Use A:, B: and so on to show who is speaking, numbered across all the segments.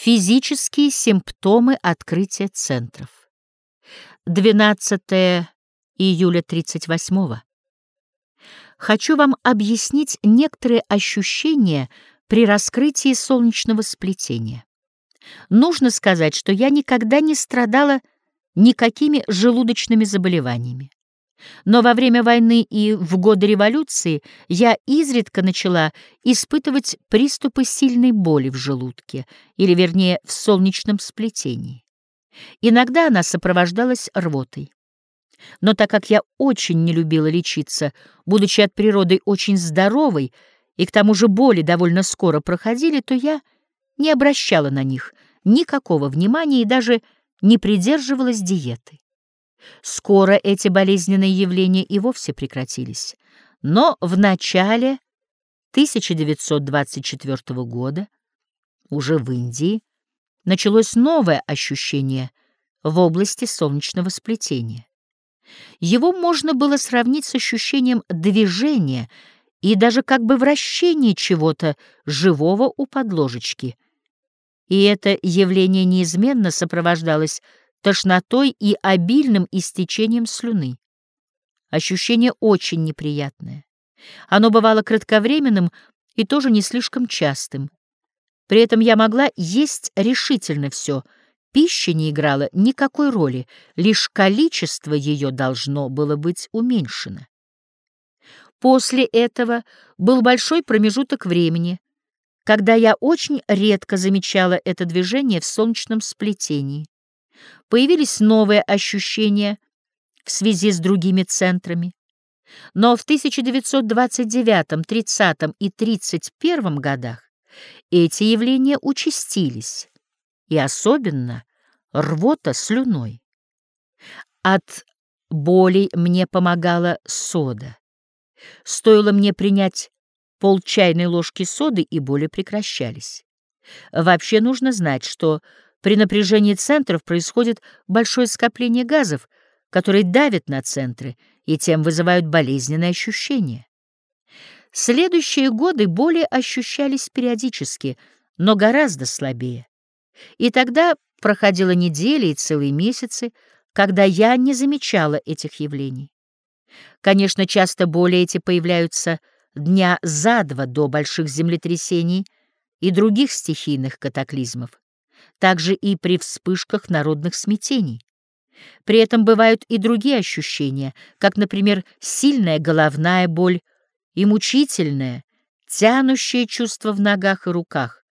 A: Физические симптомы открытия центров. 12 июля 38 -го. Хочу вам объяснить некоторые ощущения при раскрытии солнечного сплетения. Нужно сказать, что я никогда не страдала никакими желудочными заболеваниями. Но во время войны и в годы революции я изредка начала испытывать приступы сильной боли в желудке, или, вернее, в солнечном сплетении. Иногда она сопровождалась рвотой. Но так как я очень не любила лечиться, будучи от природы очень здоровой, и к тому же боли довольно скоро проходили, то я не обращала на них никакого внимания и даже не придерживалась диеты. Скоро эти болезненные явления и вовсе прекратились. Но в начале 1924 года, уже в Индии, началось новое ощущение в области солнечного сплетения. Его можно было сравнить с ощущением движения и даже как бы вращения чего-то живого у подложечки. И это явление неизменно сопровождалось тошнотой и обильным истечением слюны. Ощущение очень неприятное. Оно бывало кратковременным и тоже не слишком частым. При этом я могла есть решительно все. Пища не играла никакой роли, лишь количество ее должно было быть уменьшено. После этого был большой промежуток времени, когда я очень редко замечала это движение в солнечном сплетении. Появились новые ощущения в связи с другими центрами. Но в 1929, 30 и 31 годах эти явления участились, и особенно рвота слюной. От болей мне помогала сода. Стоило мне принять пол чайной ложки соды, и боли прекращались. Вообще нужно знать, что при напряжении центров происходит большое скопление газов, которые давят на центры и тем вызывают болезненные ощущения. Следующие годы боли ощущались периодически, но гораздо слабее. И тогда проходила недели и целые месяцы, когда я не замечала этих явлений. Конечно, часто боли эти появляются дня за два до больших землетрясений и других стихийных катаклизмов также и при вспышках народных смятений. При этом бывают и другие ощущения, как, например, сильная головная боль и мучительное, тянущее чувство в ногах и руках,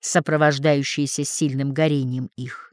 A: сопровождающееся сильным горением их.